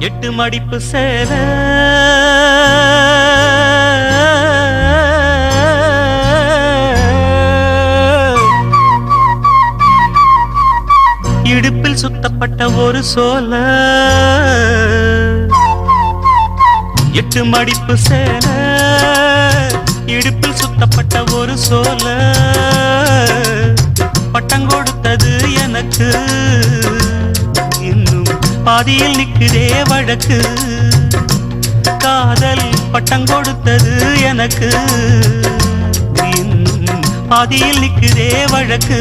எட்டு மடிப்பு சேல இடுப்பில் சுத்தப்பட்ட ஒரு சோல எட்டு மடிப்பு சேல இடுப்பில் சுத்தப்பட்ட ஒரு சோல பட்டம் கொடுத்தது எனக்கு. இன்னும் பாதியில் நிற்குதே வழக்கு. காதல் பட்டம் கொடுத்தது எனக்கு. பாதியில் நிற்குதே வழக்கு.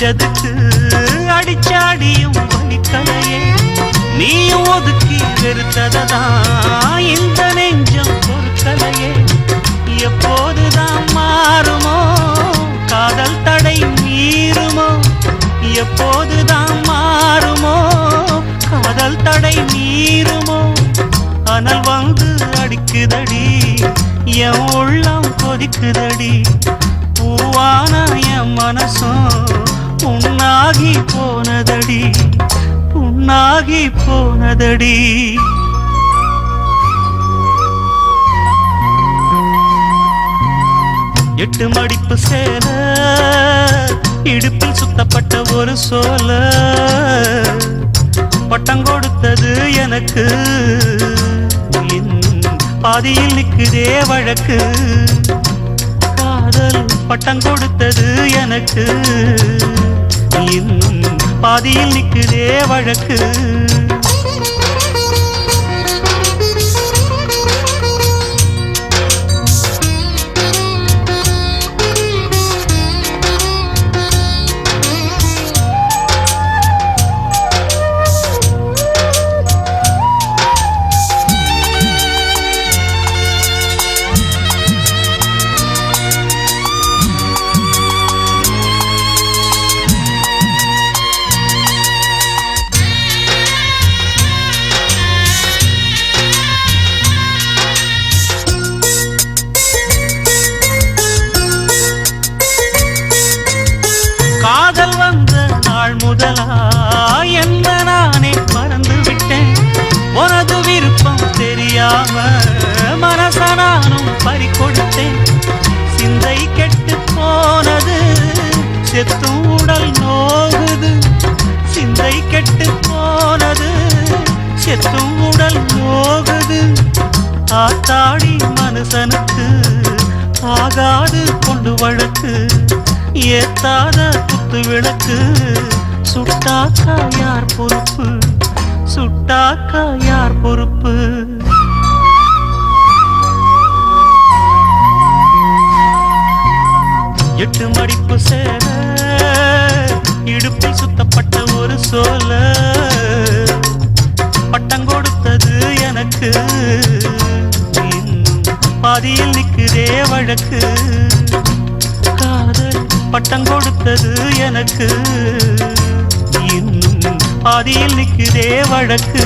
மேல் அடிச்சாடியும் வலிக்கலையே. நீயும் ஒதுக்கி வெறுத்ததான் இந்த நெஞ்சம் பொறுக்கலையே. எப்போதுதான் மாறுமோ? காதல் தடை மீறுமோ? எப்போதுதான் மாறுமோ? காதல் தடை மீறுமோ? அனல் வந்து அடிக்குதடி. என் உள்ளம் கொதிக்குதடி. பூவான என் மனசும் புண்ணாகி போனதடி புண்ணாகி போனதடி. எட்டு மடிப்பு சேல இடுப்பில் சுத்தப்பட்ட ஒரு சோல. பட்டம் கொடுத்தது எனக்கு. பாதியில் நிற்குதே வழக்கு. காதல் பட்டம் கொடுத்தது எனக்கு. பாதியில் நிக்குதே வழக்கு. தெரியாம மனச நானும் பறி கொடுத்தேன் சிந்தை கெட்டு போனது செத்து உடல் நோகுது. சிந்தை கெட்டு போனது செத்து உடல் நோகுது. ஆத்தாடி மனுஷனுக்கு ஆகாது கொண்டு வழக்கு. ஏத்தாத குத்து விளக்கு. சுட்டாக்கா யார் பொறுப்பு? சுட்டாக்கா யார் பொறுப்பு? சொல்ல பட்டம் கொடுத்தது எனக்கு. பாதியில் நிற்குதே வழக்கு. காதல் பட்டம் கொடுத்தது எனக்கு. இன்னும் பாதியில் நிற்குதே வழக்கு.